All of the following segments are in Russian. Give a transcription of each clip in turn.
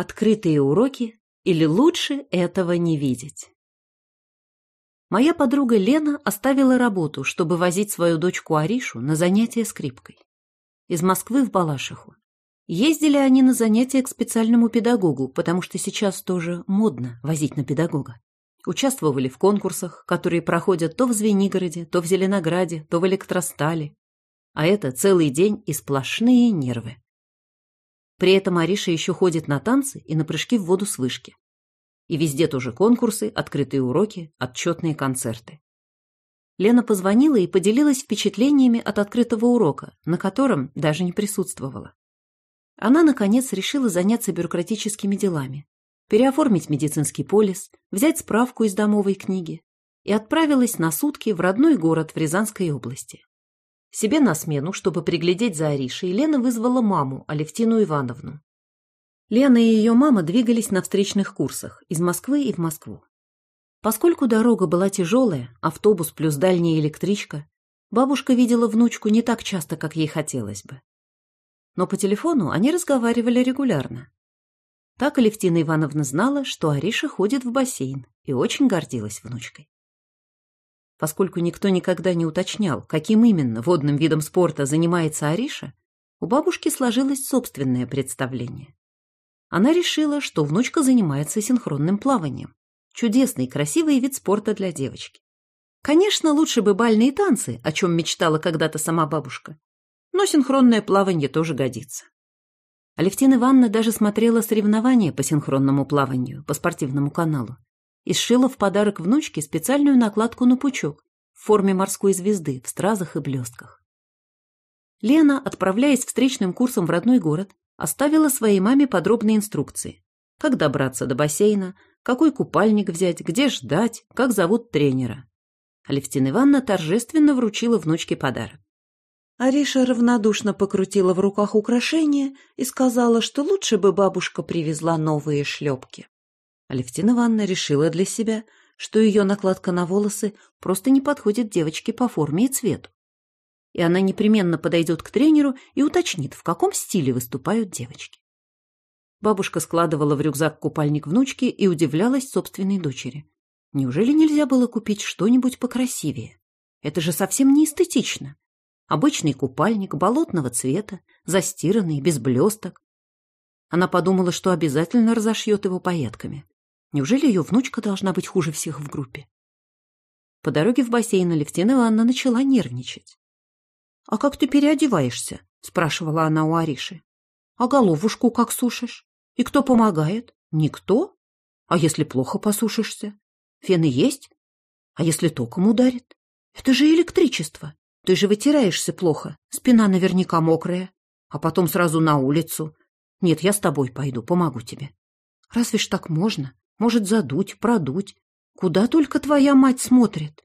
Открытые уроки или лучше этого не видеть. Моя подруга Лена оставила работу, чтобы возить свою дочку Аришу на занятия скрипкой. Из Москвы в Балашиху. Ездили они на занятия к специальному педагогу, потому что сейчас тоже модно возить на педагога. Участвовали в конкурсах, которые проходят то в Звенигороде, то в Зеленограде, то в Электростале. А это целый день и сплошные нервы. При этом Ариша еще ходит на танцы и на прыжки в воду с вышки. И везде тоже конкурсы, открытые уроки, отчетные концерты. Лена позвонила и поделилась впечатлениями от открытого урока, на котором даже не присутствовала. Она, наконец, решила заняться бюрократическими делами, переоформить медицинский полис, взять справку из домовой книги и отправилась на сутки в родной город в Рязанской области. Себе на смену, чтобы приглядеть за Аришей, Лена вызвала маму, Алевтину Ивановну. Лена и ее мама двигались на встречных курсах из Москвы и в Москву. Поскольку дорога была тяжелая, автобус плюс дальняя электричка, бабушка видела внучку не так часто, как ей хотелось бы. Но по телефону они разговаривали регулярно. Так Алевтина Ивановна знала, что Ариша ходит в бассейн и очень гордилась внучкой. Поскольку никто никогда не уточнял, каким именно водным видом спорта занимается Ариша, у бабушки сложилось собственное представление. Она решила, что внучка занимается синхронным плаванием. Чудесный, красивый вид спорта для девочки. Конечно, лучше бы бальные танцы, о чем мечтала когда-то сама бабушка. Но синхронное плавание тоже годится. Алевтина Ивановна даже смотрела соревнования по синхронному плаванию по спортивному каналу и сшила в подарок внучке специальную накладку на пучок в форме морской звезды в стразах и блестках. Лена, отправляясь встречным курсом в родной город, оставила своей маме подробные инструкции. Как добраться до бассейна, какой купальник взять, где ждать, как зовут тренера. Алевтина Ивановна торжественно вручила внучке подарок. Ариша равнодушно покрутила в руках украшения и сказала, что лучше бы бабушка привезла новые шлепки. Алевтина Ивановна решила для себя, что ее накладка на волосы просто не подходит девочке по форме и цвету. И она непременно подойдет к тренеру и уточнит, в каком стиле выступают девочки. Бабушка складывала в рюкзак купальник внучки и удивлялась собственной дочери. Неужели нельзя было купить что-нибудь покрасивее? Это же совсем не эстетично. Обычный купальник болотного цвета, застиранный, без блесток. Она подумала, что обязательно разошьет его пайетками. Неужели ее внучка должна быть хуже всех в группе? По дороге в бассейн Алевтина Ивановна начала нервничать. — А как ты переодеваешься? — спрашивала она у Ариши. — А головушку как сушишь? И кто помогает? Никто? А если плохо посушишься? Фены есть? А если током ударит? Это же электричество. Ты же вытираешься плохо, спина наверняка мокрая. А потом сразу на улицу. Нет, я с тобой пойду, помогу тебе. Разве ж так можно? Может, задуть, продуть. Куда только твоя мать смотрит?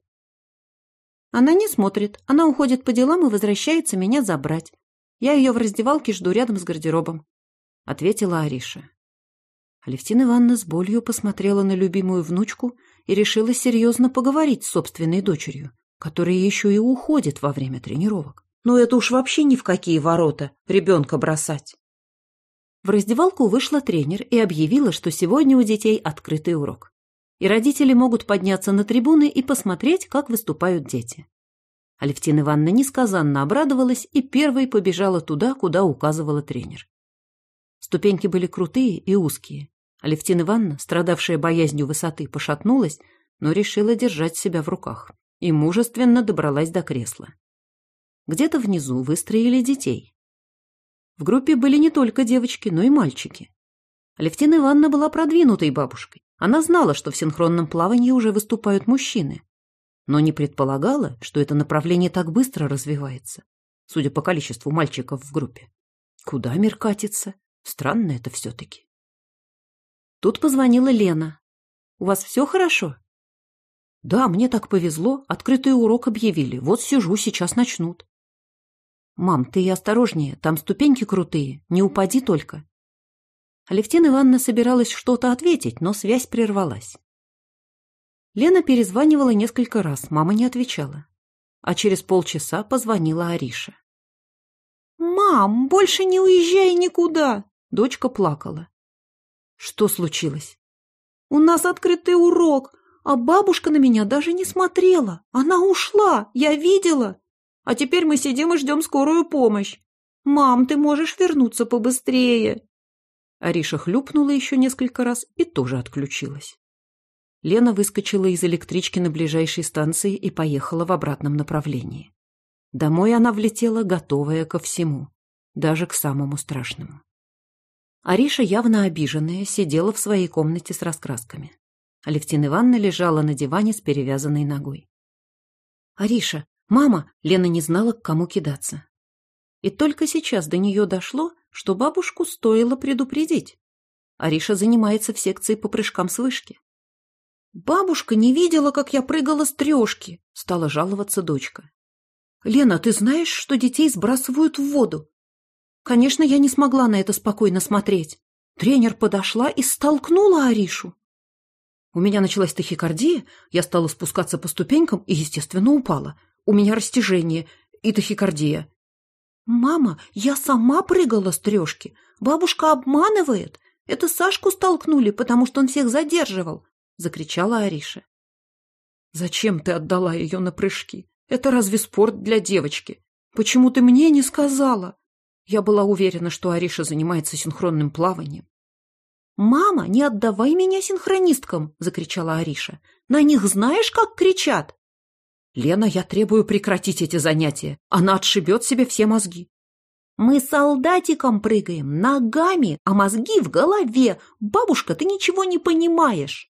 Она не смотрит. Она уходит по делам и возвращается меня забрать. Я ее в раздевалке жду рядом с гардеробом. Ответила Ариша. Алевтина Ивановна с болью посмотрела на любимую внучку и решила серьезно поговорить с собственной дочерью, которая еще и уходит во время тренировок. Но это уж вообще ни в какие ворота ребенка бросать. В раздевалку вышла тренер и объявила, что сегодня у детей открытый урок. И родители могут подняться на трибуны и посмотреть, как выступают дети. Алевтина Ивановна несказанно обрадовалась и первой побежала туда, куда указывала тренер. Ступеньки были крутые и узкие. Алевтина Ивановна, страдавшая боязнью высоты, пошатнулась, но решила держать себя в руках и мужественно добралась до кресла. Где-то внизу выстроили детей. В группе были не только девочки, но и мальчики. Алевтина Ивановна была продвинутой бабушкой. Она знала, что в синхронном плавании уже выступают мужчины, но не предполагала, что это направление так быстро развивается, судя по количеству мальчиков в группе. Куда мир катится? Странно это все-таки. Тут позвонила Лена. «У вас все хорошо?» «Да, мне так повезло. Открытый урок объявили. Вот сижу, сейчас начнут». «Мам, ты осторожнее, там ступеньки крутые, не упади только». Алевтина Ивановна собиралась что-то ответить, но связь прервалась. Лена перезванивала несколько раз, мама не отвечала. А через полчаса позвонила Ариша. «Мам, больше не уезжай никуда!» Дочка плакала. Что случилось? У нас открытый урок, а бабушка на меня даже не смотрела. Она ушла, я видела. А теперь мы сидим и ждем скорую помощь. Мам, ты можешь вернуться побыстрее. Ариша хлюпнула еще несколько раз и тоже отключилась. Лена выскочила из электрички на ближайшей станции и поехала в обратном направлении. Домой она влетела, готовая ко всему, даже к самому страшному. Ариша, явно обиженная, сидела в своей комнате с раскрасками. Алевтина Ивановна лежала на диване с перевязанной ногой. «Ариша, мама!» Лена не знала, к кому кидаться. И только сейчас до нее дошло, что бабушку стоило предупредить. Ариша занимается в секции по прыжкам с вышки. «Бабушка не видела, как я прыгала с трешки», — стала жаловаться дочка. «Лена, ты знаешь, что детей сбрасывают в воду?» Конечно, я не смогла на это спокойно смотреть. Тренер подошла и столкнула Аришу. У меня началась тахикардия, я стала спускаться по ступенькам и, естественно, упала. У меня растяжение и тахикардия. «Мама, я сама прыгала с трешки. Бабушка обманывает. Это Сашку столкнули, потому что он всех задерживал. — закричала Ариша. «Зачем ты отдала ее на прыжки? Это разве спорт для девочки? Почему ты мне не сказала?» Я была уверена, что Ариша занимается синхронным плаванием. «Мама, не отдавай меня синхронисткам!» — закричала Ариша. «На них знаешь, как кричат?» «Лена, я требую прекратить эти занятия. Она отшибет себе все мозги». «Мы солдатиком прыгаем, ногами, а мозги в голове. Бабушка, ты ничего не понимаешь!»